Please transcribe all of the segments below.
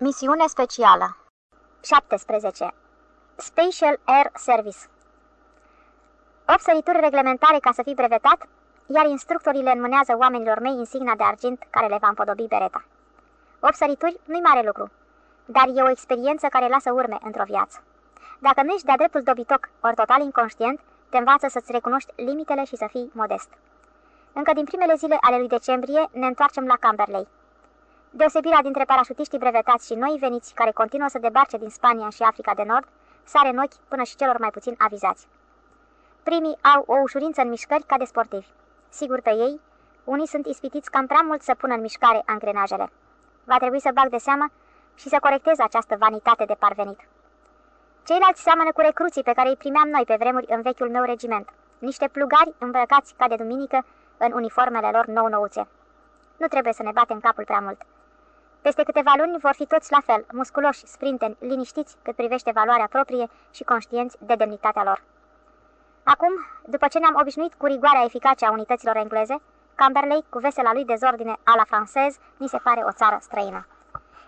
Misiune specială 17. Special Air Service 8 sărituri reglementare ca să fii brevetat, iar instructorii le înmânează oamenilor mei insigna de argint care le va împodobi bereta. 8 sărituri nu-i mare lucru, dar e o experiență care lasă urme într-o viață. Dacă nu ești de-a dreptul dobitoc ori total inconștient, te învață să-ți recunoști limitele și să fii modest. Încă din primele zile ale lui decembrie ne întoarcem la Camberley. Deosebirea dintre parașutiștii brevetați și noi veniți care continuă să debarce din Spania și Africa de Nord sare în ochi până și celor mai puțin avizați. Primii au o ușurință în mișcări ca de sportivi. Sigur pe ei, unii sunt ispitiți cam prea mult să pună în mișcare angrenajele. Va trebui să bag de seamă și să corectez această vanitate de parvenit. Ceilalți seamănă cu recruții pe care îi primeam noi pe vremuri în vechiul meu regiment, niște plugari îmbrăcați ca de duminică în uniformele lor nou-nouțe. Nu trebuie să ne batem capul prea mult. Peste câteva luni vor fi toți la fel, musculoși, sprinteni, liniștiți cât privește valoarea proprie și conștienți de demnitatea lor. Acum, după ce ne-am obișnuit cu rigoarea eficace a unităților engleze, Camberley, cu vesela lui dezordine a la francez, ni se pare o țară străină.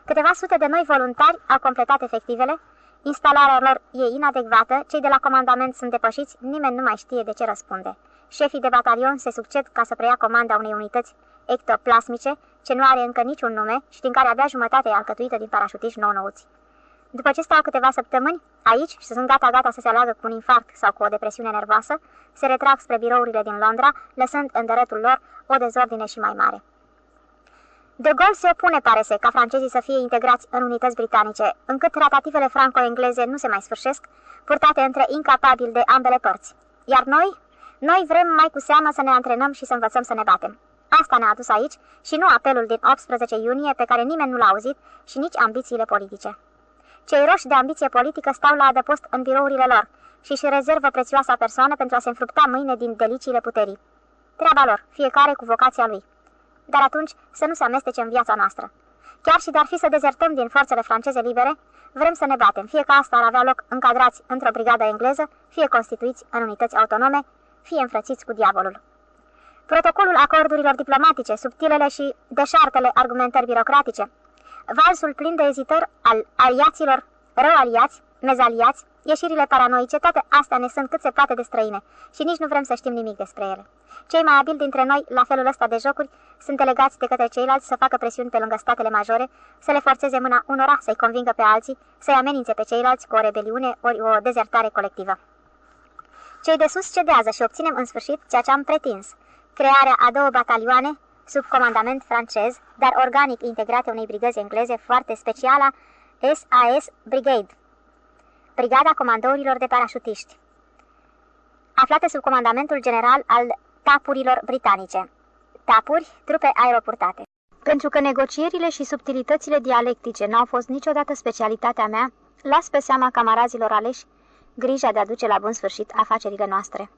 Câteva sute de noi voluntari au completat efectivele, instalarea lor e inadecvată, cei de la comandament sunt depășiți, nimeni nu mai știe de ce răspunde. Șefii de batalion se succed ca să preia comanda unei unități ectoplasmice, ce nu are încă niciun nume și din care abia jumătate e alcătuită din parașutiști nou-nouți. După ce stau câteva săptămâni aici și sunt gata-gata să se aleagă cu un infarct sau cu o depresiune nervoasă, se retrag spre birourile din Londra, lăsând în dărătul lor o dezordine și mai mare. De Gaulle se opune, pare să, ca francezii să fie integrați în unități britanice, încât tratativele franco-engleze nu se mai sfârșesc, purtate între incapabili de ambele părți. Iar noi? Noi vrem mai cu seamă să ne antrenăm și să învățăm să ne batem. Asta ne-a adus aici și nu apelul din 18 iunie pe care nimeni nu l-a auzit și nici ambițiile politice. Cei roși de ambiție politică stau la adăpost în birourile lor și își rezervă prețioasa persoană pentru a se înfrupta mâine din deliciile puterii. Treaba lor, fiecare cu vocația lui. Dar atunci să nu se amestece în viața noastră. Chiar și dar fi să dezertăm din forțele franceze libere, vrem să ne batem, fie că asta ar avea loc încadrați într-o brigadă engleză, fie constituiți în unități autonome, fie înfrățiți cu diavolul. Protocolul acordurilor diplomatice, subtilele și deșartele argumentări birocratice, valsul plin de ezitări al aliaților rău aliați, mezaliați, ieșirile paranoice, toate astea ne sunt cât se poate de străine și nici nu vrem să știm nimic despre ele. Cei mai abili dintre noi, la felul ăsta de jocuri, sunt delegați de către ceilalți să facă presiuni pe lângă statele majore, să le forțeze mâna unora, să-i convingă pe alții, să-i amenințe pe ceilalți cu o rebeliune ori o dezertare colectivă. Cei de sus cedează și obținem în sfârșit ceea ce am pretins, crearea a două batalioane sub comandament francez, dar organic integrate unei brigăzi engleze foarte specială, SAS Brigade, Brigada Comandourilor de Parașutiști, aflată sub comandamentul general al tapurilor britanice. Tapuri, trupe aeroportate. Pentru că negocierile și subtilitățile dialectice n-au fost niciodată specialitatea mea, las pe seama camarazilor aleși grija de a duce la bun sfârșit afacerile noastre.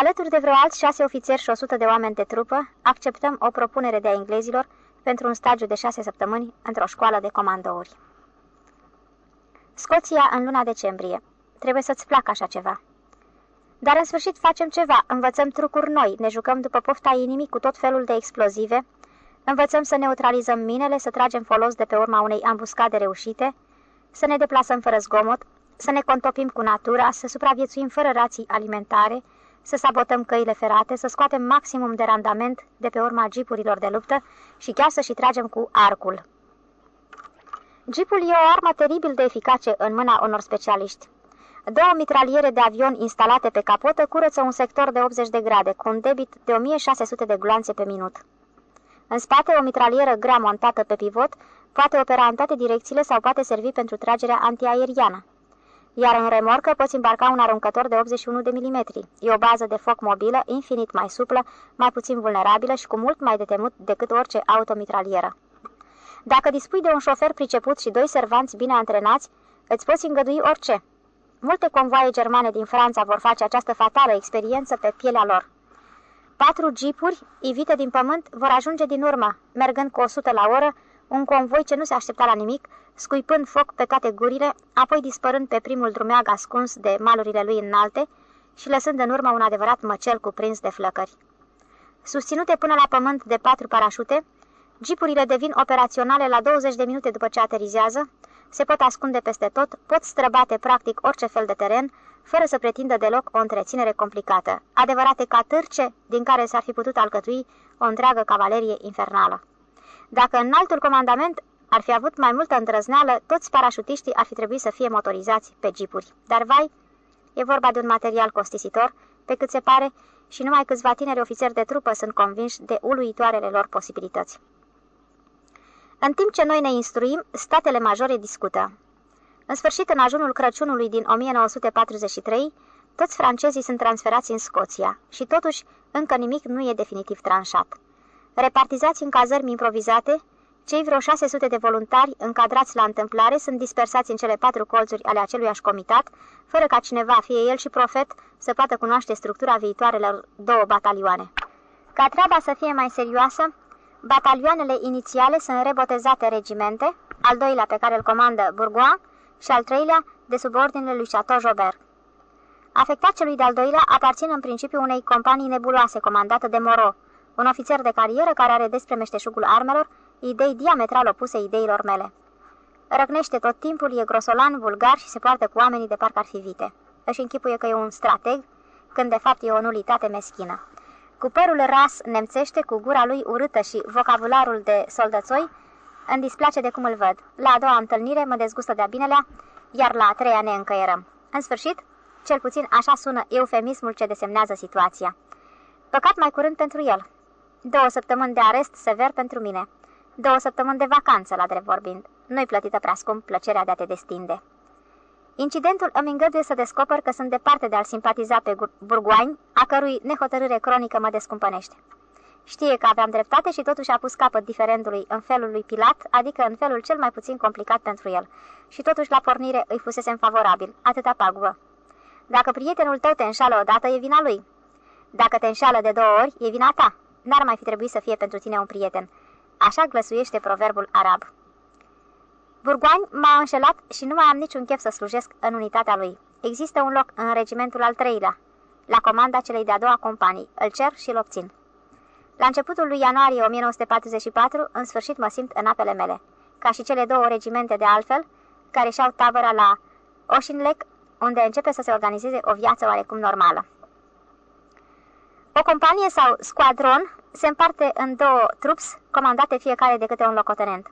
Alături de vreo alți șase ofițeri și o sută de oameni de trupă, acceptăm o propunere de a englezilor pentru un stagiu de șase săptămâni într-o școală de comandouri. Scoția în luna decembrie. Trebuie să-ți placă așa ceva. Dar în sfârșit facem ceva, învățăm trucuri noi, ne jucăm după pofta inimii cu tot felul de explozive, învățăm să neutralizăm minele, să tragem folos de pe urma unei ambuscade reușite, să ne deplasăm fără zgomot, să ne contopim cu natura, să supraviețuim fără rații alimentare, să sabotăm căile ferate, să scoatem maximum de randament de pe urma jeepurilor de luptă și chiar să și tragem cu arcul. Jeepul e o armă teribil de eficace în mâna unor specialiști. Două mitraliere de avion instalate pe capotă curăță un sector de 80 de grade, cu un debit de 1600 de gloanțe pe minut. În spate, o mitralieră grea montată pe pivot poate opera în toate direcțiile sau poate servi pentru tragerea antiaeriană iar în remorcă poți îmbarca un aruncător de 81 de mm. E o bază de foc mobilă, infinit mai suplă, mai puțin vulnerabilă și cu mult mai de temut decât orice automitralieră. Dacă dispui de un șofer priceput și doi servanți bine antrenați, îți poți îngădui orice. Multe convoaie germane din Franța vor face această fatală experiență pe pielea lor. Patru jeepuri, ivite din pământ, vor ajunge din urmă, mergând cu 100 la oră, un convoi ce nu se aștepta la nimic, scuipând foc pe toate gurile, apoi dispărând pe primul drumeag ascuns de malurile lui înalte și lăsând în urmă un adevărat măcel cuprins de flăcări. Susținute până la pământ de patru parașute, Jeepurile devin operaționale la 20 de minute după ce aterizează, se pot ascunde peste tot, pot străbate practic orice fel de teren, fără să pretindă deloc o întreținere complicată, adevărate catârce din care s-ar fi putut alcătui o întreagă cavalerie infernală. Dacă în altul comandament ar fi avut mai multă îndrăzneală, toți parașutiștii ar fi trebuit să fie motorizați pe jeepuri. Dar vai, e vorba de un material costisitor, pe cât se pare, și numai câțiva tineri ofițeri de trupă sunt convinși de uluitoarele lor posibilități. În timp ce noi ne instruim, statele majore discută. În sfârșit, în ajunul Crăciunului din 1943, toți francezii sunt transferați în Scoția și totuși încă nimic nu e definitiv tranșat. Repartizați în cazări improvizate, cei vreo 600 de voluntari încadrați la întâmplare sunt dispersați în cele patru colțuri ale aceluiași comitat, fără ca cineva, fie el și profet, să poată cunoaște structura viitoarelor două batalioane. Ca treaba să fie mai serioasă, batalioanele inițiale sunt rebotezate regimente, al doilea pe care îl comandă Bourgoin și al treilea de subordinele lui Chateau Jobert. Afectat celui de-al doilea aparțin în principiu unei companii nebuloase comandată de Moreau, un ofițer de carieră care are despre meșteșugul armelor idei diametral opuse ideilor mele. Răgnește tot timpul, e grosolan, vulgar și se poartă cu oamenii de parcă ar fi vite. Își închipuie că e un strateg, când de fapt e o nulitate meschină. Cu părul ras nemțește, cu gura lui urâtă și vocabularul de soldățoi, îmi displace de cum îl văd. La a doua întâlnire mă dezgustă de-a binelea, iar la a treia ne încăierăm. În sfârșit, cel puțin așa sună eufemismul ce desemnează situația. Păcat mai curând pentru el. Două săptămâni de arest sever pentru mine. Două săptămâni de vacanță, la drept vorbind. Nu-i plătită prea scump plăcerea de a te destinde. Incidentul îmi îngăduie să descoper că sunt departe de a-l simpatiza pe Burgoani, a cărui nehotărâre cronică mă descumpănește. Știe că aveam dreptate și totuși a pus capăt diferendului în felul lui Pilat, adică în felul cel mai puțin complicat pentru el. Și totuși la pornire îi fusese favorabil, atâta pagubă. Dacă prietenul tău te înșală odată, e vina lui. Dacă te înșală de două ori, e vina ta. N-ar mai fi trebuit să fie pentru tine un prieten. Așa glăsuiește proverbul arab. Burgoani m-a înșelat și nu mai am niciun chef să slujesc în unitatea lui. Există un loc în regimentul al treilea, la comanda celei de-a doua companii. Îl cer și îl obțin. La începutul lui ianuarie 1944, în sfârșit mă simt în apele mele, ca și cele două regimente de altfel, care și-au tabăra la Oșinlec, unde începe să se organizeze o viață oarecum normală. O companie sau squadron se împarte în două trups, comandate fiecare de câte un locotenent.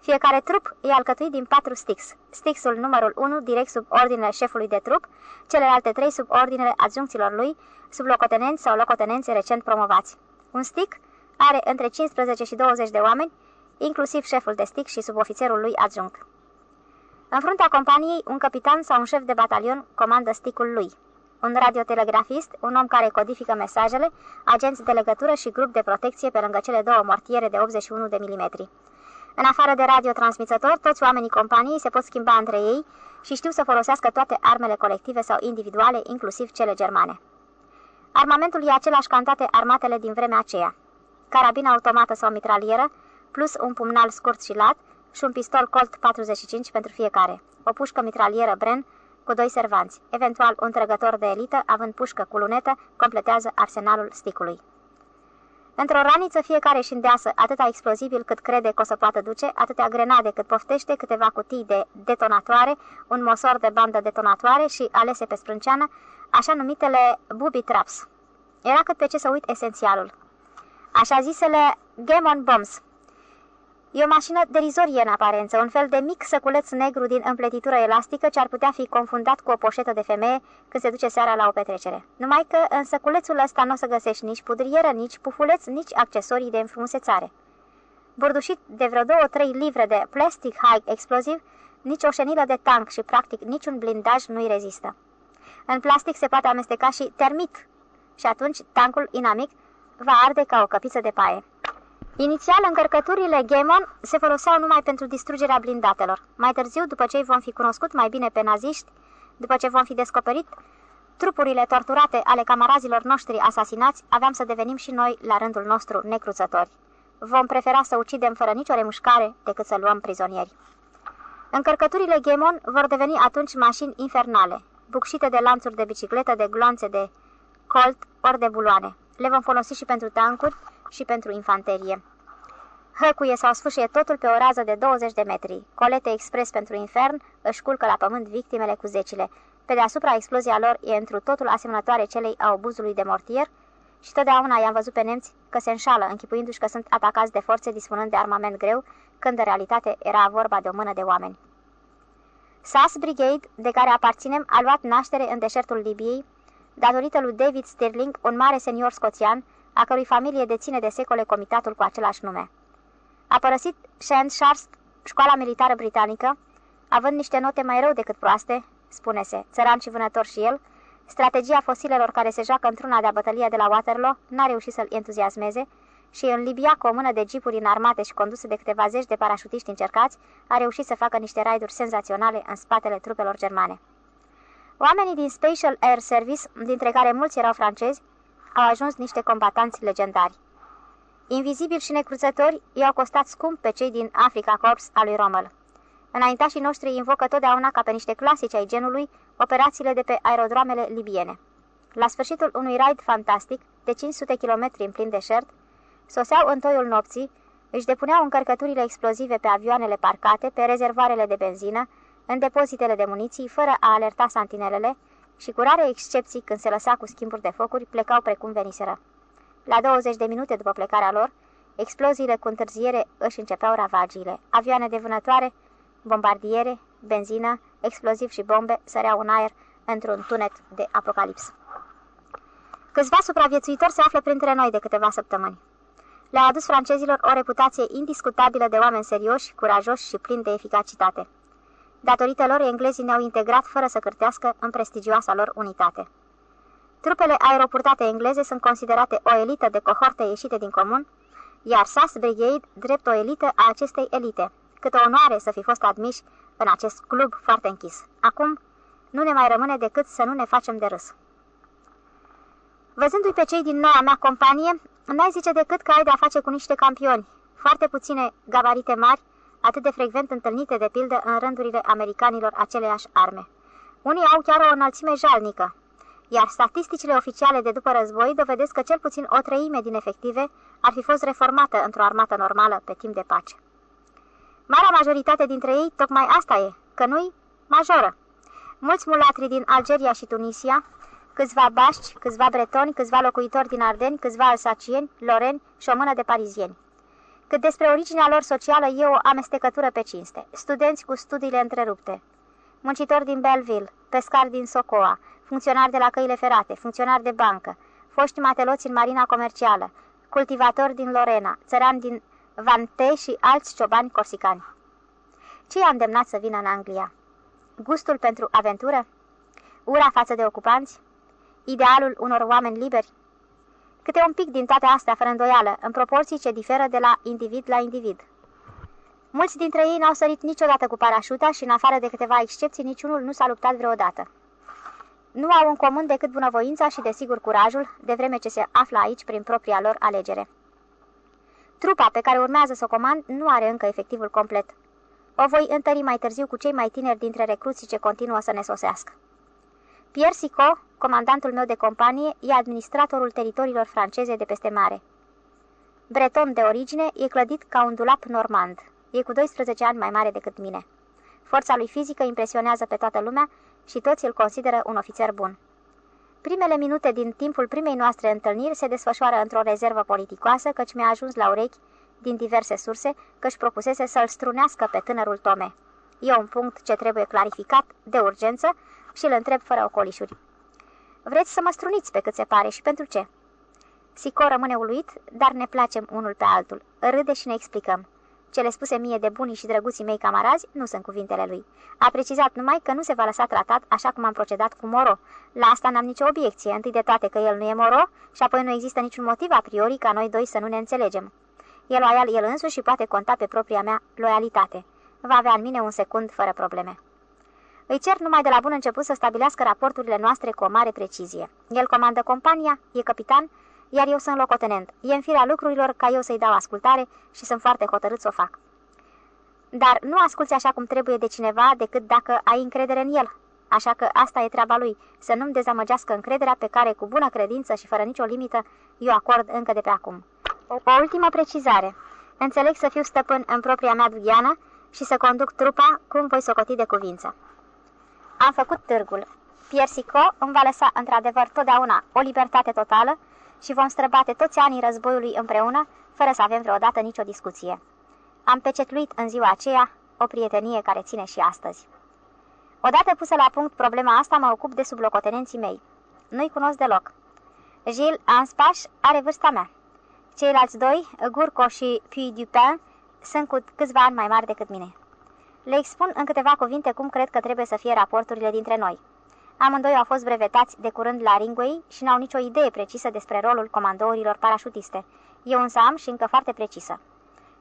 Fiecare trup e alcătuit din patru stix. Stixul numărul 1 direct sub ordinele șefului de trup, celelalte trei sub ordinele adjuncților lui, sub locotenenți sau locotenenți recent promovați. Un stick are între 15 și 20 de oameni, inclusiv șeful de stick și subofițerul lui adjunct. În fruntea companiei, un capitan sau un șef de batalion comandă sticul lui un radiotelegrafist, un om care codifică mesajele, agenți de legătură și grup de protecție pe lângă cele două mortiere de 81 de milimetri. În afară de radiotransmițător, toți oamenii companiei se pot schimba între ei și știu să folosească toate armele colective sau individuale, inclusiv cele germane. Armamentul e același ca în toate armatele din vremea aceea. Carabina automată sau mitralieră, plus un pumnal scurt și lat și un pistol Colt 45 pentru fiecare, o pușcă mitralieră Bren cu doi servanți, eventual un trăgător de elită, având pușcă cu lunetă, completează arsenalul sticului. Într-o raniță fiecare își îndeasă atâta explozibil cât crede că o să poată duce, atâtea grenade cât poftește, câteva cutii de detonatoare, un mosor de bandă detonatoare și, alese pe sprânceană, așa numitele booby traps. Era cât pe ce să uit esențialul. Așa zisele Gemon Bombs, E o mașină derizorie în aparență, un fel de mic săculeț negru din împletitură elastică ce ar putea fi confundat cu o poșetă de femeie când se duce seara la o petrecere. Numai că în săculețul ăsta nu o să găsești nici pudrieră, nici pufuleț, nici accesorii de înfrumusețare. Burdușit de vreo două-trei livre de plastic high exploziv, nici o șenilă de tank și practic niciun blindaj nu-i rezistă. În plastic se poate amesteca și termit și atunci tancul inamic va arde ca o căpiță de paie. Inițial, încărcăturile Gemon se foloseau numai pentru distrugerea blindatelor. Mai târziu, după ce vom fi cunoscut mai bine pe naziști, după ce vom fi descoperit trupurile torturate ale camarazilor noștri asasinați, aveam să devenim și noi, la rândul nostru, necruțători. Vom prefera să ucidem fără nicio remușcare decât să luăm prizonieri. Încărcăturile Gemon vor deveni atunci mașini infernale, bucșite de lanțuri de bicicletă, de gloanțe de colt ori de buloane. Le vom folosi și pentru tancuri, și pentru infanterie. Hăcuie sau sfâșie totul pe o rază de 20 de metri. Colete expres pentru infern își culcă la pământ victimele cu zecile. Pe deasupra, explozia lor e întru totul asemănătoare celei a obuzului de mortier și totdeauna i-am văzut pe nemți că se înșală, închipuindu-și că sunt atacați de forțe dispunând de armament greu, când în realitate era vorba de o mână de oameni. SAS Brigade, de care aparținem, a luat naștere în deșertul Libiei, datorită lui David Stirling, un mare senior scoțian, a cărui familie deține de secole comitatul cu același nume. A părăsit Shanshurst, școala militară britanică, având niște note mai rău decât proaste, spune-se, țăran și vânător și el, strategia fosilelor care se joacă într-una de-a bătălia de la Waterloo n-a reușit să-l entuziasmeze și în Libia, cu o mână de jeepuri înarmate și conduse de câteva zeci de parașutiști încercați, a reușit să facă niște raiduri senzaționale în spatele trupelor germane. Oamenii din Special Air Service, dintre care mulți erau francezi, au ajuns niște combatanți legendari. Invizibili și necruțători i-au costat scump pe cei din Africa Corps al lui Rommel. Înaintașii noștri invocă totdeauna ca pe niște clasici ai genului operațiile de pe aerodroamele libiene. La sfârșitul unui raid fantastic, de 500 km în plin deșert, soseau în toiul nopții, își depuneau încărcăturile explozive pe avioanele parcate, pe rezervoarele de benzină, în depozitele de muniții, fără a alerta santinelele și cu rare excepții când se lăsa cu schimburi de focuri, plecau precum veniseră. La 20 de minute după plecarea lor, exploziile cu întârziere își începeau ravagiile. Avioane de vânătoare, bombardiere, benzină, exploziv și bombe săreau în aer într-un tunet de apocalips. Câțiva supraviețuitori se află printre noi de câteva săptămâni. Le-au adus francezilor o reputație indiscutabilă de oameni serioși, curajoși și plini de eficacitate. Datorită lor, englezii ne-au integrat fără să cârtească în prestigioasa lor unitate. Trupele aeroportate engleze sunt considerate o elită de cohorte ieșite din comun, iar SAS Brigade drept o elită a acestei elite. Câtă onoare să fi fost admiși în acest club foarte închis. Acum nu ne mai rămâne decât să nu ne facem de râs. Văzându-i pe cei din noua mea companie, n-ai zice decât că ai de-a face cu niște campioni, foarte puține gabarite mari, atât de frecvent întâlnite de pildă în rândurile americanilor aceleiași arme. Unii au chiar o înălțime jalnică, iar statisticile oficiale de după război dovedesc că cel puțin o treime din efective ar fi fost reformată într-o armată normală pe timp de pace. Marea majoritate dintre ei tocmai asta e, că nu-i majoră. Mulți mulatri din Algeria și Tunisia, câțiva bașci, câțiva bretoni, câțiva locuitori din Ardeni, câțiva alsacieni, loreni și o mână de parizieni. Cât despre originea lor socială e o amestecătură pe cinste. Studenți cu studiile întrerupte, muncitori din Belleville, pescari din Socoa, funcționari de la căile ferate, funcționari de bancă, foști mateloți în marina comercială, cultivatori din Lorena, țărani din Vante și alți ciobani corsicani. Ce i-a îndemnat să vină în Anglia? Gustul pentru aventură? Ura față de ocupanți? Idealul unor oameni liberi? Câte un pic din toate astea, fără îndoială, în proporții ce diferă de la individ la individ. Mulți dintre ei n-au sărit niciodată cu parașuta și, în afară de câteva excepții, niciunul nu s-a luptat vreodată. Nu au în comun decât bunăvoința și, desigur, curajul, de vreme ce se află aici prin propria lor alegere. Trupa pe care urmează să o comand nu are încă efectivul complet. O voi întări mai târziu cu cei mai tineri dintre recruții ce continuă să ne sosească. Pierre Sicot, comandantul meu de companie, e administratorul teritoriilor franceze de peste mare. Breton de origine, e clădit ca un dulap normand. E cu 12 ani mai mare decât mine. Forța lui fizică impresionează pe toată lumea și toți îl consideră un ofițer bun. Primele minute din timpul primei noastre întâlniri se desfășoară într-o rezervă politicoasă, căci mi-a ajuns la urechi, din diverse surse, că își propusese să-l strunească pe tânărul Tome. E un punct ce trebuie clarificat, de urgență, și îl întreb fără ocolișuri. Vreți să mă struniți pe cât se pare și pentru ce? Sico rămâne uluit, dar ne placem unul pe altul. Râde și ne explicăm. Cele spuse mie de bunii și drăguții mei camarazi nu sunt cuvintele lui. A precizat numai că nu se va lăsa tratat așa cum am procedat cu Moro. La asta n-am nicio obiecție, întâi de toate că el nu e Moro și apoi nu există niciun motiv a priori ca noi doi să nu ne înțelegem. E loial el însuși și poate conta pe propria mea loialitate. Va avea în mine un secund fără probleme. Îi cer numai de la bun început să stabilească raporturile noastre cu o mare precizie. El comandă compania, e capitan, iar eu sunt locotenent. E în firea lucrurilor ca eu să-i dau ascultare și sunt foarte hotărât să o fac. Dar nu asculți așa cum trebuie de cineva decât dacă ai încredere în el. Așa că asta e treaba lui, să nu-mi dezamăgească încrederea pe care, cu bună credință și fără nicio limită, eu acord încă de pe acum. O ultimă precizare. Înțeleg să fiu stăpân în propria mea dugheană și să conduc trupa cum voi socoti de cuvință. Am făcut târgul. Piersico îmi va lăsa într-adevăr totdeauna o libertate totală și vom străbate toți anii războiului împreună, fără să avem vreodată nicio discuție. Am pecetluit în ziua aceea o prietenie care ține și astăzi. Odată pusă la punct problema asta, mă ocup de sublocotenenții mei. Nu-i cunosc deloc. Gilles Anspaș are vârsta mea. Ceilalți doi, Gurco și Puy Dupin, sunt cu câțiva ani mai mari decât mine. Le expun în câteva cuvinte cum cred că trebuie să fie raporturile dintre noi. Amândoi au fost brevetați de curând la Ringway și n-au nicio idee precisă despre rolul comandourilor parașutiste. Eu însă am și încă foarte precisă.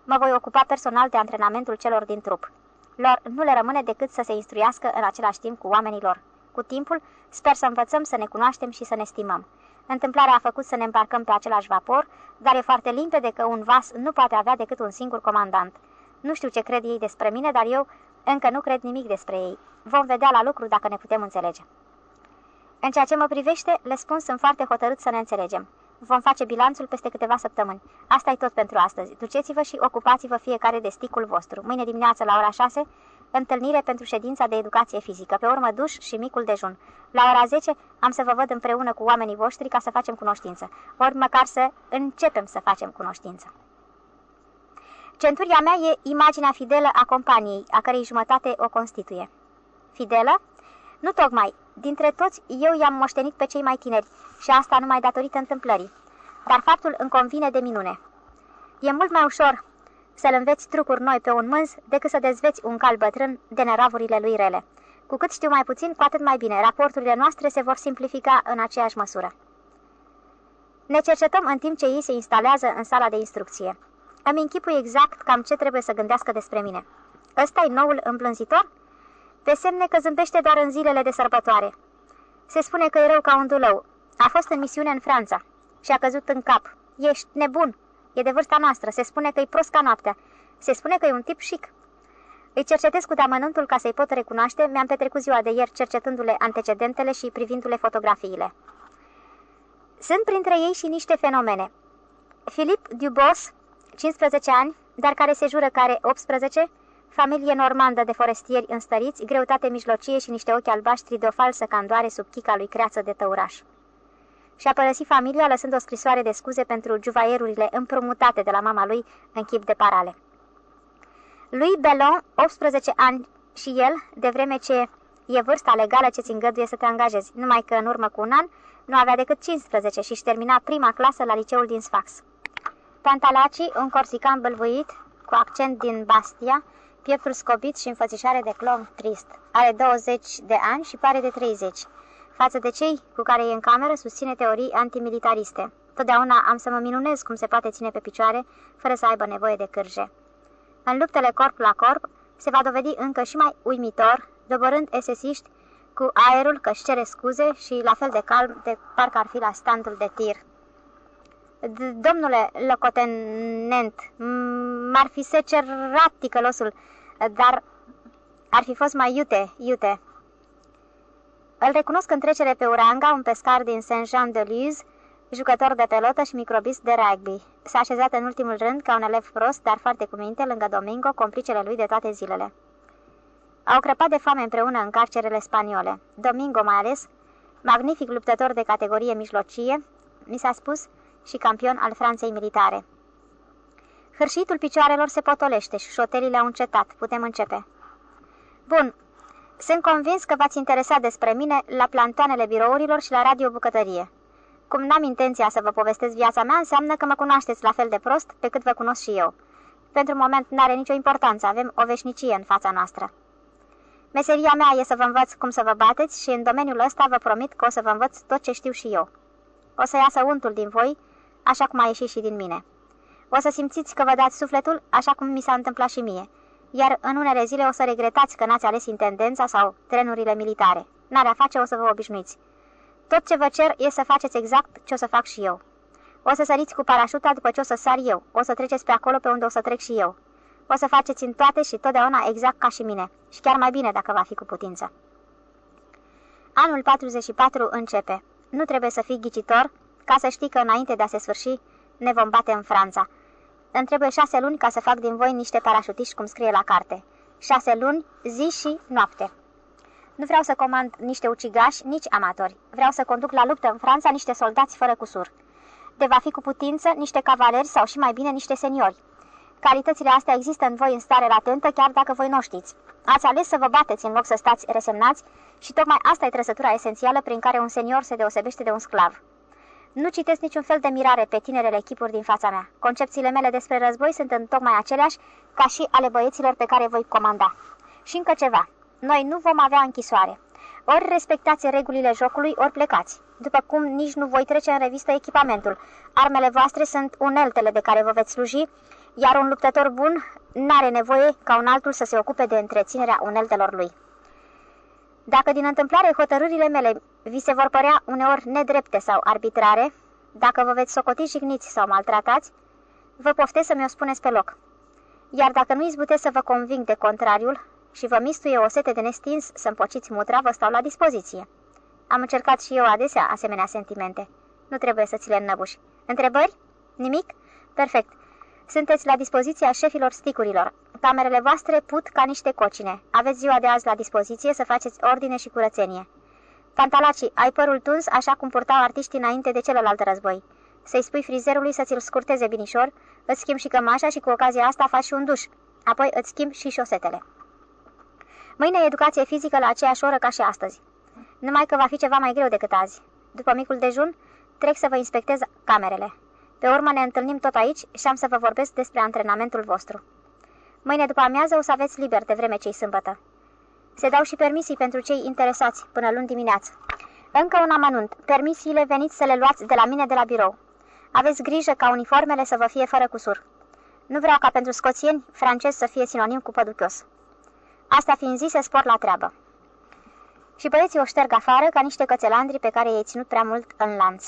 Mă voi ocupa personal de antrenamentul celor din trup. Lor nu le rămâne decât să se instruiască în același timp cu oamenii lor. Cu timpul, sper să învățăm să ne cunoaștem și să ne stimăm. Întâmplarea a făcut să ne îmbarcăm pe același vapor, dar e foarte limpede că un vas nu poate avea decât un singur comandant. Nu știu ce cred ei despre mine, dar eu încă nu cred nimic despre ei. Vom vedea la lucru dacă ne putem înțelege. În ceea ce mă privește, le spun, sunt foarte hotărât să ne înțelegem. Vom face bilanțul peste câteva săptămâni. Asta e tot pentru astăzi. Duceți-vă și ocupați-vă fiecare de sticul vostru. Mâine dimineață la ora 6, întâlnire pentru ședința de educație fizică, pe urmă duș și micul dejun. La ora 10 am să vă văd împreună cu oamenii voștri ca să facem cunoștință, ori măcar să începem să facem cunoștință. Centuria mea e imaginea fidelă a companiei, a cărei jumătate o constituie. Fidelă? Nu tocmai. Dintre toți, eu i-am moștenit pe cei mai tineri și asta numai datorită întâmplării. Dar faptul îmi convine de minune. E mult mai ușor să-l înveți trucuri noi pe un mânz decât să dezveți un cal bătrân de neravurile lui rele. Cu cât știu mai puțin, cu atât mai bine. Raporturile noastre se vor simplifica în aceeași măsură. Ne cercetăm în timp ce ei se instalează în sala de instrucție. Îmi închipui exact cam ce trebuie să gândească despre mine. ăsta e noul îmblânzitor? Pe semne că zâmbește doar în zilele de sărbătoare. Se spune că e rău ca un dulău. A fost în misiune în Franța și a căzut în cap. Ești nebun. E de vârsta noastră. Se spune că e prost ca noaptea. Se spune că e un tip chic. Îi cercetez cu deamănuntul ca să-i pot recunoaște. Mi-am petrecut ziua de ieri cercetându-le antecedentele și privindu-le fotografiile. Sunt printre ei și niște fenomene. Philippe Dubos, 15 ani, dar care se jură că are 18, familie normandă de forestieri înstăriți, greutate mijlocie și niște ochi albaștri de o falsă candoare sub chica lui creață de tăuraș. Și-a părăsit familia lăsând o scrisoare de scuze pentru juvaierurile împrumutate de la mama lui în chip de parale. Lui Belon, 18 ani și el, de vreme ce e vârsta legală ce ți îngăduie să te angajezi, numai că în urmă cu un an nu avea decât 15 și își termina prima clasă la liceul din Sfax. Pantalaci, un corsican bălvuit, cu accent din Bastia, pieptul scobit și înfățișare de clon trist. Are 20 de ani și pare de 30. Față de cei cu care e în cameră, susține teorii antimilitariste. Totdeauna am să mă minunez cum se poate ține pe picioare, fără să aibă nevoie de cârje. În luptele corp la corp, se va dovedi încă și mai uimitor, doborând esesiști cu aerul că își cere scuze și la fel de calm de parcă ar fi la standul de tir. Domnule locotenent, m-ar fi secerat ticălosul, dar ar fi fost mai iute, iute. Îl recunosc în trecere pe Uranga, un pescar din Saint-Jean-de-Luz, jucător de pelotă și microbist de rugby. S-a așezat în ultimul rând ca un elev prost, dar foarte cu minte, lângă Domingo, complicele lui de toate zilele. Au crăpat de foame împreună în carcerele spaniole. Domingo mai ales, magnific luptător de categorie mijlocie, mi s-a spus, și campion al Franței militare. Hârșitul picioarelor se potolește și șotelile au încetat. Putem începe. Bun. Sunt convins că v-ați interesat despre mine la plantoanele birourilor și la radio bucătărie. Cum n-am intenția să vă povestesc viața mea, înseamnă că mă cunoașteți la fel de prost pe cât vă cunosc și eu. Pentru moment n-are nicio importanță, avem o veșnicie în fața noastră. Meseria mea e să vă învăț cum să vă bateți și în domeniul ăsta vă promit că o să vă învăț tot ce știu și eu. O să iasă untul din voi așa cum a ieșit și din mine. O să simțiți că vă dați sufletul, așa cum mi s-a întâmplat și mie, iar în unele zile o să regretați că n-ați ales intendența sau trenurile militare. N-are a face, o să vă obișnuiți. Tot ce vă cer e să faceți exact ce o să fac și eu. O să săriți cu parașuta după ce o să sar eu. O să treceți pe acolo pe unde o să trec și eu. O să faceți în toate și totdeauna exact ca și mine. Și chiar mai bine dacă va fi cu putință. Anul 44 începe. Nu trebuie să fii ghicitor ca să știi că înainte de a se sfârși ne vom bate în Franța. Îmi trebuie șase luni ca să fac din voi niște parașutiști, cum scrie la carte. Șase luni, zi și noapte. Nu vreau să comand niște ucigași, nici amatori. Vreau să conduc la luptă în Franța niște soldați fără cusur. De va fi cu putință niște cavaleri sau și mai bine niște seniori. Calitățile astea există în voi în stare latentă, chiar dacă voi nu știți. Ați ales să vă bateți în loc să stați resemnați și tocmai asta e trăsătura esențială prin care un senior se deosebește de un sclav. Nu citesc niciun fel de mirare pe tinerele echipuri din fața mea. Concepțiile mele despre război sunt în tocmai aceleași ca și ale băieților pe care voi comanda. Și încă ceva. Noi nu vom avea închisoare. Ori respectați regulile jocului, ori plecați. După cum nici nu voi trece în revistă echipamentul. Armele voastre sunt uneltele de care vă veți sluji, iar un luptător bun n-are nevoie ca un altul să se ocupe de întreținerea uneltelor lui. Dacă din întâmplare hotărârile mele vi se vor părea uneori nedrepte sau arbitrare, dacă vă veți socoti jigniți sau maltratați, vă poftez să mi-o spuneți pe loc. Iar dacă nu izbutesc să vă conving de contrariul și vă mistuie o sete de nestins să împociți mutra, vă stau la dispoziție. Am încercat și eu adesea asemenea sentimente. Nu trebuie să ți le înnăbuși. Întrebări? Nimic? Perfect. Sunteți la dispoziția șefilor sticurilor. Camerele voastre put ca niște cocine. Aveți ziua de azi la dispoziție să faceți ordine și curățenie. Pantalaci, ai părul tuns așa cum purtau artiștii înainte de celălalt război. Să-i spui frizerului să ți-l scurteze binișor, îți schimb și cămașa și cu ocazia asta faci și un duș. Apoi îți schimb și șosetele. Mâine educație fizică la aceeași oră ca și astăzi. Numai că va fi ceva mai greu decât azi. După micul dejun, trec să vă inspectez camerele. Pe urmă ne întâlnim tot aici și am să vă vorbesc despre antrenamentul vostru. Mâine după amiază o să aveți liber de vreme cei sâmbătă. Se dau și permisii pentru cei interesați până luni dimineață. Încă un amănunt. Permisiile veniți să le luați de la mine de la birou. Aveți grijă ca uniformele să vă fie fără cusur. Nu vreau ca pentru scoțieni francez să fie sinonim cu păduchios. Asta fiind zise, spor la treabă. Și băieții o șterg afară ca niște cățelandri pe care i-ai ținut prea mult în lanț.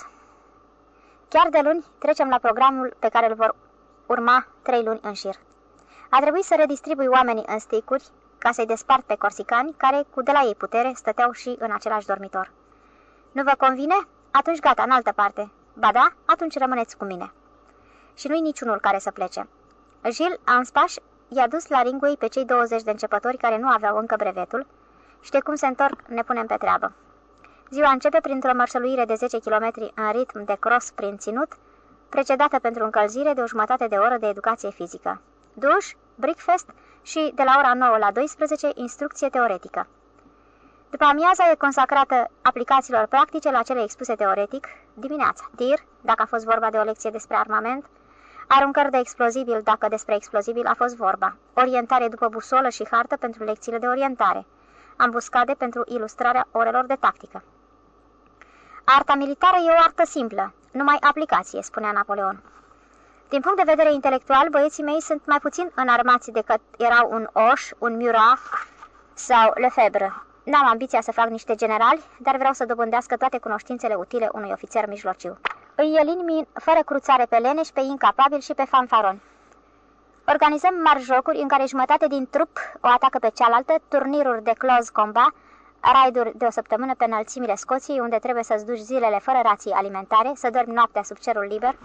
Chiar de luni trecem la programul pe care îl vor urma trei luni în șir. A trebuit să redistribui oamenii în sticuri ca să-i despart pe corsicani care, cu de la ei putere, stăteau și în același dormitor. Nu vă convine? Atunci gata, în altă parte. Ba da, atunci rămâneți cu mine. Și nu-i niciunul care să plece. Gilles Anspaș i-a dus la ringui pe cei 20 de începători care nu aveau încă brevetul și de cum se întorc ne punem pe treabă. Ziua începe printr-o mărșăluire de 10 km în ritm de cross prin ținut, precedată pentru încălzire de o jumătate de oră de educație fizică. Duș, breakfast și, de la ora 9 la 12, instrucție teoretică. După amiaza e consacrată aplicațiilor practice la cele expuse teoretic, dimineața, tir, dacă a fost vorba de o lecție despre armament, aruncări de explozibil dacă despre explozibil a fost vorba, orientare după busolă și hartă pentru lecțiile de orientare, ambuscade pentru ilustrarea orelor de tactică. Arta militară e o artă simplă, numai aplicație, spunea Napoleon. Din punct de vedere intelectual, băieții mei sunt mai puțin înarmați decât erau un Oș, un Murat sau Lefebvre. N-am ambiția să fac niște generali, dar vreau să dobândească toate cunoștințele utile unui ofițer mijlociu. Îi elimini fără cruțare pe leneș, pe incapabil și pe fanfaron. Organizăm marjocuri în care jumătate din trup o atacă pe cealaltă, turniruri de close combat, raiduri de o săptămână pe înălțimile Scoției, unde trebuie să-ți duci zilele fără rații alimentare, să dormi noaptea sub cerul liber,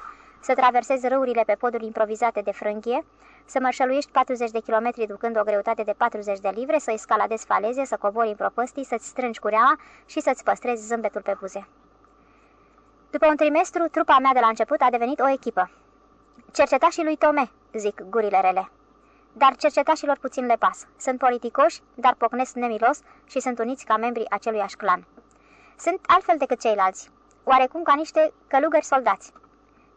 să traversezi râurile pe poduri improvizate de frânghie, să mărșăluiești 40 de kilometri ducând o greutate de 40 de livre, să escaladezi faleze, să cobori în propăstii, să-ți strângi cureaua și să-ți păstrezi zâmbetul pe buze. După un trimestru, trupa mea de la început a devenit o echipă. Cercetașii lui Tome, zic gurile rele. Dar cercetașilor puțin le pas. Sunt politicoși, dar pocnesc nemilos și sunt uniți ca membrii aceluiași clan. Sunt altfel decât ceilalți, oarecum ca niște călugări soldați.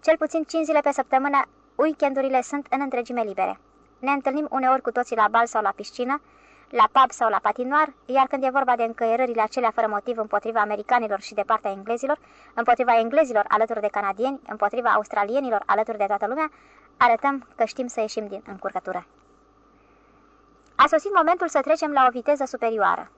Cel puțin 5 zile pe săptămână, weekendurile sunt în întregime libere. Ne întâlnim uneori cu toții la bal sau la piscină, la pub sau la patinoar, iar când e vorba de încăierările acelea fără motiv împotriva americanilor și de partea englezilor, împotriva englezilor alături de canadieni, împotriva australienilor alături de toată lumea, arătăm că știm să ieșim din încurcătură. A sosit momentul să trecem la o viteză superioară.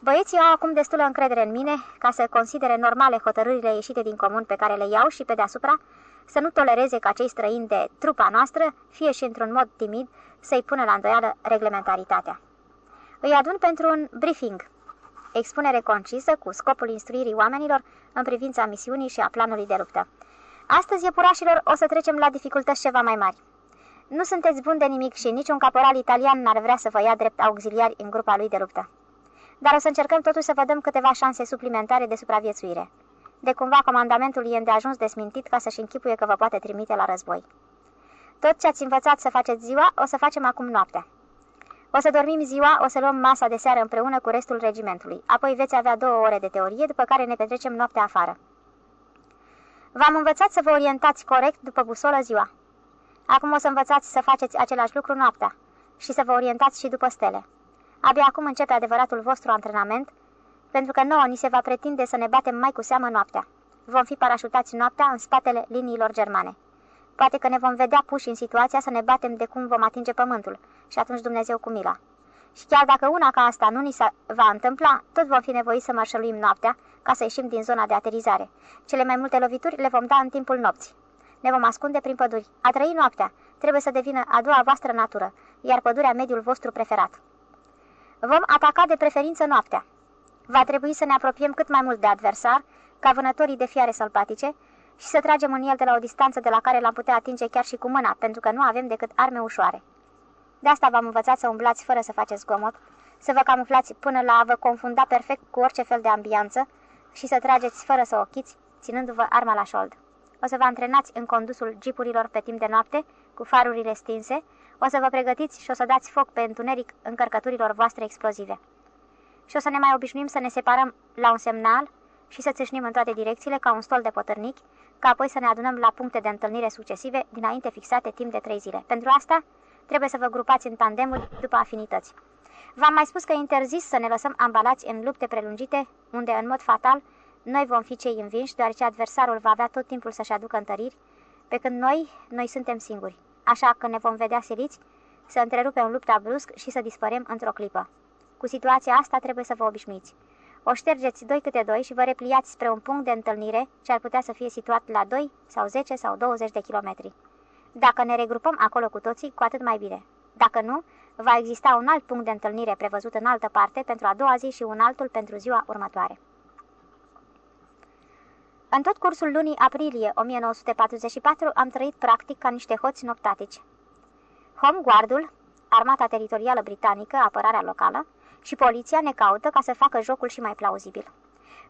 Băieții au acum destulă încredere în mine ca să considere normale hotărârile ieșite din comun pe care le iau și pe deasupra să nu tolereze ca cei străini de trupa noastră, fie și într-un mod timid, să-i pună la îndoială reglementaritatea. Îi adun pentru un briefing, expunere concisă cu scopul instruirii oamenilor în privința misiunii și a planului de luptă. Astăzi, iepurașilor, o să trecem la dificultăți ceva mai mari. Nu sunteți bun de nimic și niciun caporal italian n-ar vrea să vă ia drept auxiliari în grupa lui de luptă. Dar o să încercăm totuși să vă dăm câteva șanse suplimentare de supraviețuire. De cumva comandamentul e îndeajuns desmintit ca să-și închipuie că vă poate trimite la război. Tot ce ați învățat să faceți ziua, o să facem acum noaptea. O să dormim ziua, o să luăm masa de seară împreună cu restul regimentului. Apoi veți avea două ore de teorie, după care ne petrecem noaptea afară. V-am învățat să vă orientați corect după busolă ziua. Acum o să învățați să faceți același lucru noaptea și să vă orientați și după stele. Abia acum începe adevăratul vostru antrenament, pentru că nouă ni se va pretinde să ne batem mai cu seamă noaptea. Vom fi parașutați noaptea în spatele liniilor germane. Poate că ne vom vedea puși în situația să ne batem de cum vom atinge pământul și atunci Dumnezeu cu mila. Și chiar dacă una ca asta nu ni se va întâmpla, tot vom fi nevoiți să mărșăluim noaptea ca să ieșim din zona de aterizare. Cele mai multe lovituri le vom da în timpul nopții. Ne vom ascunde prin păduri. A trăi noaptea trebuie să devină a doua voastră natură, iar pădurea mediul vostru preferat. Vom ataca de preferință noaptea. Va trebui să ne apropiem cât mai mult de adversar, ca vânătorii de fiare sălbatice, și să tragem în el de la o distanță de la care l-am putea atinge chiar și cu mâna, pentru că nu avem decât arme ușoare. De asta v-am învățat să umblați fără să faceți zgomot, să vă camuflați până la a vă confunda perfect cu orice fel de ambianță și să trageți fără să ochiți, ținându-vă arma la șold. O să vă antrenați în condusul jeepurilor pe timp de noapte, cu farurile stinse, o să vă pregătiți și o să dați foc pe întuneric încărcăturilor voastre explozive. Și o să ne mai obișnuim să ne separăm la un semnal și să țâșnim în toate direcțiile ca un stol de potărnic, ca apoi să ne adunăm la puncte de întâlnire succesive, dinainte fixate timp de trei zile. Pentru asta, trebuie să vă grupați în tandemuri după afinități. V-am mai spus că e interzis să ne lăsăm ambalați în lupte prelungite, unde, în mod fatal, noi vom fi cei învinși, deoarece adversarul va avea tot timpul să-și aducă întăriri, pe când noi, noi suntem singuri. Așa că ne vom vedea siliți să întrerupem lupta brusc și să dispărem într-o clipă. Cu situația asta trebuie să vă obișnuiți. O ștergeți doi câte doi și vă repliați spre un punct de întâlnire ce ar putea să fie situat la 2 sau 10 sau 20 de kilometri. Dacă ne regrupăm acolo cu toții, cu atât mai bine. Dacă nu, va exista un alt punct de întâlnire prevăzut în altă parte pentru a doua zi și un altul pentru ziua următoare. În tot cursul lunii aprilie 1944 am trăit practic ca niște hoți noctatici. Home Guardul, armata teritorială britanică, apărarea locală, și poliția ne caută ca să facă jocul și mai plauzibil.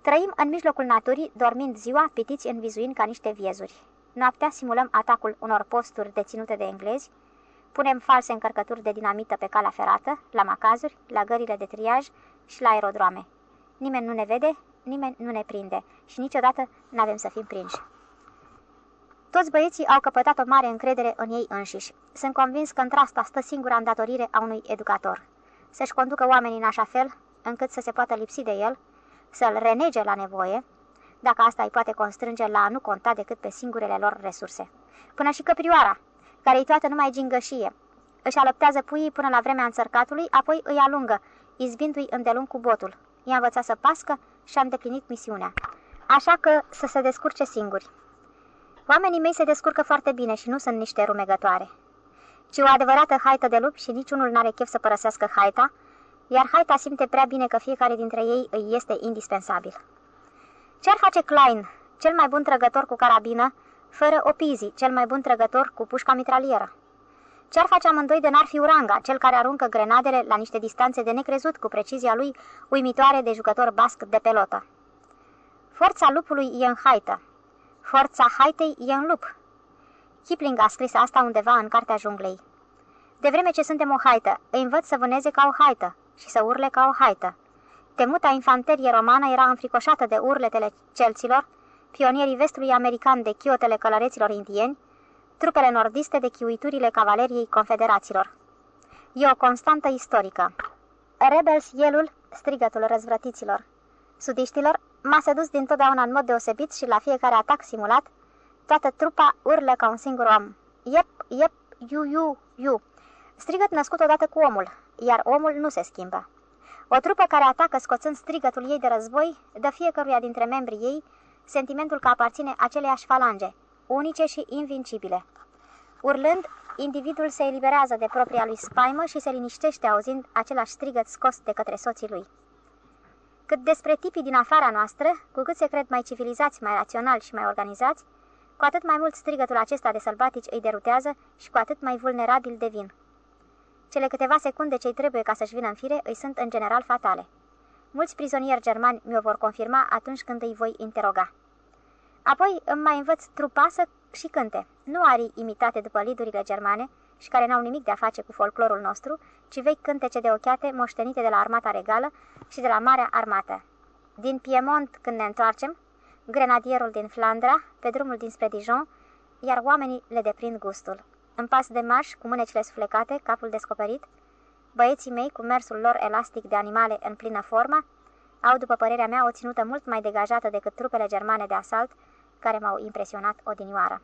Trăim în mijlocul naturii, dormind ziua, pitiți în vizuin ca niște viezuri. Noaptea simulăm atacul unor posturi deținute de englezi, punem false încărcături de dinamită pe calea ferată, la macazuri, la gările de triaj și la aerodroame. Nimeni nu ne vede, nimeni nu ne prinde și niciodată nu avem să fim prinși. Toți băieții au căpătat o mare încredere în ei înșiși. Sunt convins că într-asta stă singura îndatorire a unui educator. Să-și conducă oamenii în așa fel încât să se poată lipsi de el, să-l renege la nevoie, dacă asta îi poate constrânge la a nu conta decât pe singurele lor resurse. Până și căprioara, care îi toată numai gingășie, își alăptează puii până la vremea înțărcatului, apoi îi alungă, izbindu-i îndelung cu botul. I-a învățat să pască și a îndeplinit misiunea. Așa că să se descurce singuri. Oamenii mei se descurcă foarte bine și nu sunt niște rumegătoare, ci o adevărată haită de lup și niciunul n-are chef să părăsească haita, iar haita simte prea bine că fiecare dintre ei îi este indispensabil. Ce-ar face Klein, cel mai bun trăgător cu carabină, fără Opizi, cel mai bun trăgător cu pușca mitralieră? Ce-ar face amândoi de n-ar fi Uranga, cel care aruncă grenadele la niște distanțe de necrezut cu precizia lui uimitoare de jucător basc de pelotă? Forța lupului e în haită. Forța haitei e în lup. Kipling a scris asta undeva în Cartea Junglei. De vreme ce suntem o haită, îi învăț să vâneze ca o haită și să urle ca o haită. Temuta infanterie romană era înfricoșată de urletele celților, pionierii vestului american de chiotele călăreților indieni, trupele nordiste de chiuiturile cavaleriei confederaților. E o constantă istorică. Rebels Yelul, strigătul răzvrătiților. Sudiștilor, m-a sedus dintotdeauna în mod deosebit și la fiecare atac simulat, toată trupa urlă ca un singur om. Iep, iep, iu, iu, iu. Strigăt născut odată cu omul, iar omul nu se schimbă. O trupă care atacă scoțând strigătul ei de război, dă fiecăruia dintre membrii ei sentimentul că aparține aceleiași falange, unice și invincibile. Urlând, individul se eliberează de propria lui spaimă și se liniștește auzind același strigăt scos de către soții lui. Cât despre tipii din afara noastră, cu cât se cred mai civilizați, mai raționali și mai organizați, Cu atât mai mult strigătul acesta de sălbatici îi derutează și cu atât mai vulnerabil devin. Cele câteva secunde ce-i trebuie ca să-și vină în fire îi sunt în general fatale. Mulți prizonieri germani mi-o vor confirma atunci când îi voi interoga. Apoi îmi mai învăț trupasă și cânte, nu arii imitate după lidurile germane și care n-au nimic de a face cu folclorul nostru, ci vechi cântece de ochiate moștenite de la armata regală și de la Marea Armată. Din Piemont, când ne întoarcem, grenadierul din Flandra, pe drumul dinspre Dijon, iar oamenii le deprind gustul. În pas de marș, cu mânecile suflecate, capul descoperit, băieții mei, cu mersul lor elastic de animale în plină formă, au, după părerea mea, o ținută mult mai degajată decât trupele germane de asalt care m-au impresionat odinioară.